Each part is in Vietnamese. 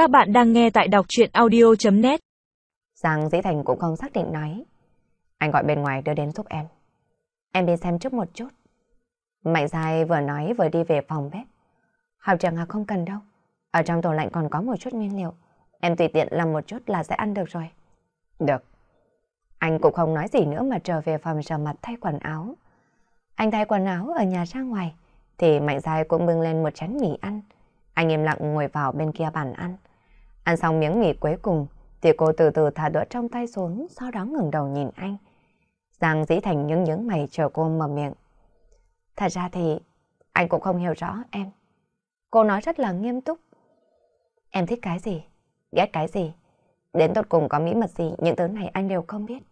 Các bạn đang nghe tại đọc chuyện audio.net Giang Dĩ Thành cũng không xác định nói. Anh gọi bên ngoài đưa đến giúp em. Em đi xem trước một chút. Mạnh dài vừa nói vừa đi về phòng bếp. Học trường Hà không cần đâu. Ở trong tủ lạnh còn có một chút nguyên liệu. Em tùy tiện làm một chút là sẽ ăn được rồi. Được. Anh cũng không nói gì nữa mà trở về phòng rửa mặt thay quần áo. Anh thay quần áo ở nhà ra ngoài, thì Mạnh Giai cũng bưng lên một chén mì ăn. Anh im lặng ngồi vào bên kia bàn ăn. Ăn xong miếng mì cuối cùng, thì cô từ từ thả đũa trong tay xuống, sau đó ngừng đầu nhìn anh. Giang dĩ thành những những mày chờ cô mở miệng. Thật ra thì anh cũng không hiểu rõ em. Cô nói rất là nghiêm túc. Em thích cái gì? Ghét cái gì? Đến tột cùng có mỹ mật gì, những thứ này anh đều không biết.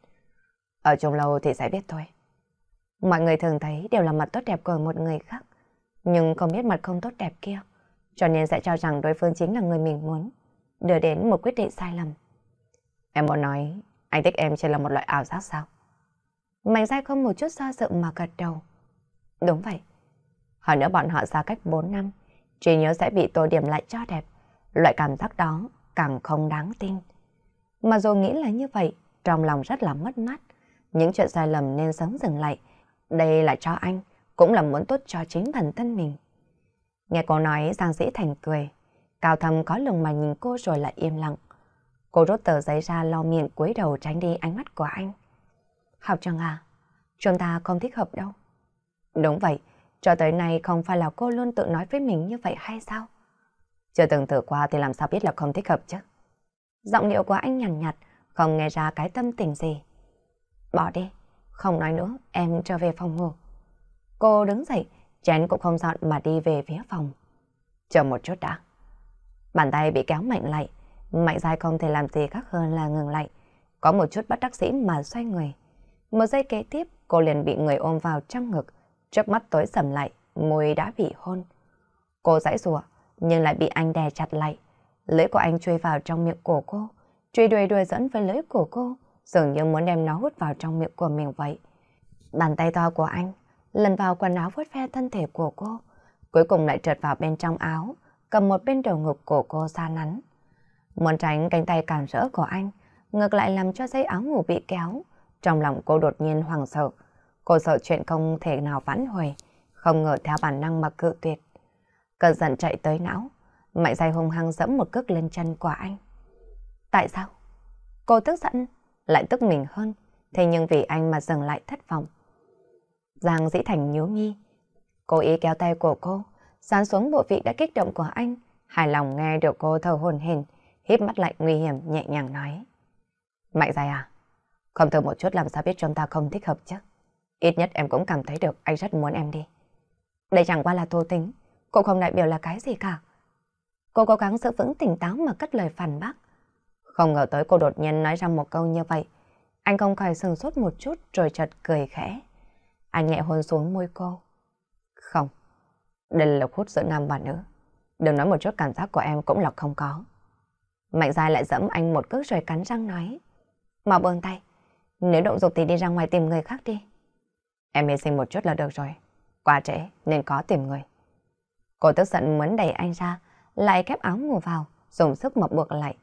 Ở chung lâu thì sẽ biết thôi. Mọi người thường thấy đều là mặt tốt đẹp của một người khác, nhưng không biết mặt không tốt đẹp kia, cho nên sẽ cho rằng đối phương chính là người mình muốn, đưa đến một quyết định sai lầm. Em muốn nói, anh thích em chỉ là một loại ảo giác sao? Mạnh dai không một chút do dự mà gật đầu. Đúng vậy. Hơn nữa bọn họ xa cách 4 năm, chỉ nhớ sẽ bị tô điểm lại cho đẹp. Loại cảm giác đó càng không đáng tin. Mà dù nghĩ là như vậy, trong lòng rất là mất mát. Những chuyện sai lầm nên sớm dừng lại. Đây là cho anh, cũng là muốn tốt cho chính bản thân mình. Nghe cô nói Giang Dĩ Thành cười. Cao thầm có lùng mà nhìn cô rồi lại im lặng. Cô rút tờ giấy ra lau miệng cúi đầu tránh đi ánh mắt của anh. Học trường à, chúng ta không thích hợp đâu. Đúng vậy, cho tới nay không phải là cô luôn tự nói với mình như vậy hay sao? Chưa từng thử qua thì làm sao biết là không thích hợp chứ? Giọng điệu của anh nhằn nhạt, không nghe ra cái tâm tình gì. Bỏ đi, không nói nữa, em trở về phòng ngủ. Cô đứng dậy, chén cũng không dọn mà đi về phía phòng. Chờ một chút đã. Bàn tay bị kéo mạnh lại, mạnh dài không thể làm gì khác hơn là ngừng lại. Có một chút bất đắc dĩ mà xoay người. Một giây kế tiếp, cô liền bị người ôm vào trong ngực, trước mắt tối sầm lại, môi đã bị hôn. Cô giãy rủa nhưng lại bị anh đè chặt lại. Lưỡi của anh chui vào trong miệng của cô, truy đuôi đuôi dẫn với lưỡi của cô, dường như muốn đem nó hút vào trong miệng của mình vậy. Bàn tay to của anh lần vào quần áo vuốt ve thân thể của cô, cuối cùng lại trượt vào bên trong áo, cầm một bên đầu ngực của cô xa nắn. Muốn tránh cánh tay cảm rỡ của anh, ngược lại làm cho dây áo ngủ bị kéo. Trong lòng cô đột nhiên hoảng sợ. Cô sợ chuyện không thể nào vãn hồi, không ngờ theo bản năng mà cự tuyệt. Cơn giận chạy tới não, mạnh dây hung hăng dẫm một cước lên chân của anh. Tại sao? Cô tức giận, lại tức mình hơn, thế nhưng vì anh mà dừng lại thất vọng. Giang dĩ thành nhíu mi. cố ý kéo tay của cô, dán xuống bộ vị đã kích động của anh, hài lòng nghe được cô thở hồn hển, híp mắt lại nguy hiểm nhẹ nhàng nói. Mạnh dài à? Không thử một chút làm sao biết chúng ta không thích hợp chứ? Ít nhất em cũng cảm thấy được anh rất muốn em đi. Đây chẳng qua là thô tính, cô không đại biểu là cái gì cả. Cô cố gắng giữ vững tỉnh táo mà cất lời phản bác. Không ngờ tới cô đột nhiên nói ra một câu như vậy. Anh không khỏi sừng sốt một chút rồi chợt cười khẽ. Anh nhẹ hôn xuống môi cô. Không, đây là hút giữa nam và nữ. Đừng nói một chút cảm giác của em cũng là không có. Mạnh dài lại dẫm anh một cước rồi cắn răng nói. Mà buông tay, nếu động dục thì đi ra ngoài tìm người khác đi. Em hy sinh một chút là được rồi. Quá trễ nên có tìm người. Cô tức giận muốn đẩy anh ra, lại kép áo ngủ vào, dùng sức mà buộc lại.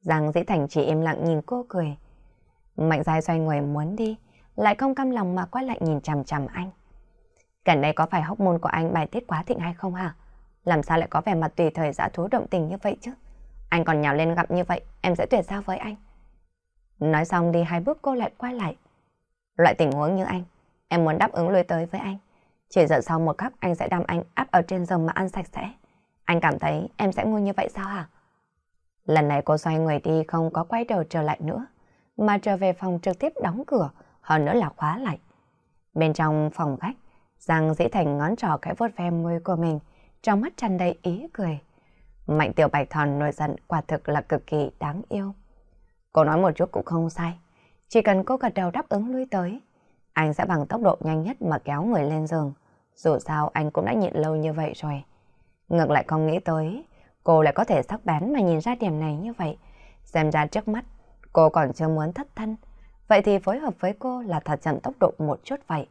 Giang Dĩ Thành chỉ im lặng nhìn cô cười. Mạnh dài xoay người muốn đi, lại không cam lòng mà quay lại nhìn chằm chằm anh. Gần đây có phải hóc môn của anh bài tiết quá thịnh hay không hả? Làm sao lại có vẻ mặt tùy thời giả thú động tình như vậy chứ? Anh còn nhào lên gặp như vậy, em sẽ tuyệt giao với anh. Nói xong đi hai bước cô lại quay lại. Loại tình huống như anh, em muốn đáp ứng lui tới với anh. Chỉ giờ sau một khắc anh sẽ đam anh áp ở trên giường mà ăn sạch sẽ. Anh cảm thấy em sẽ ngu như vậy sao hả? Lần này cô xoay người đi không có quay đầu trở lại nữa, mà trở về phòng trực tiếp đóng cửa, hơn nữa là khóa lại. Bên trong phòng khách, Giang dĩ thành ngón trỏ cái vuốt ve môi của mình, trong mắt tràn đầy ý cười. Mạnh tiểu bạch thòn nổi giận quả thực là cực kỳ đáng yêu. Cô nói một chút cũng không sai. Chỉ cần cô gật đầu đáp ứng lui tới, anh sẽ bằng tốc độ nhanh nhất mà kéo người lên giường. Dù sao anh cũng đã nhịn lâu như vậy rồi. Ngược lại không nghĩ tới, cô lại có thể sắc bén mà nhìn ra điểm này như vậy. Xem ra trước mắt, cô còn chưa muốn thất thân. Vậy thì phối hợp với cô là thật chậm tốc độ một chút vậy.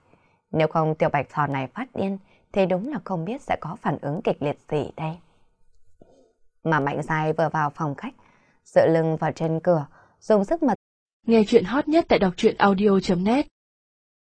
Nếu không tiểu bạch thỏ này phát điên, thì đúng là không biết sẽ có phản ứng kịch liệt gì đây. Mà Mạnh Dài vừa vào phòng khách, dựa lưng vào trên cửa, dùng sức mật. Nghe chuyện hot nhất tại đọc truyện audio.net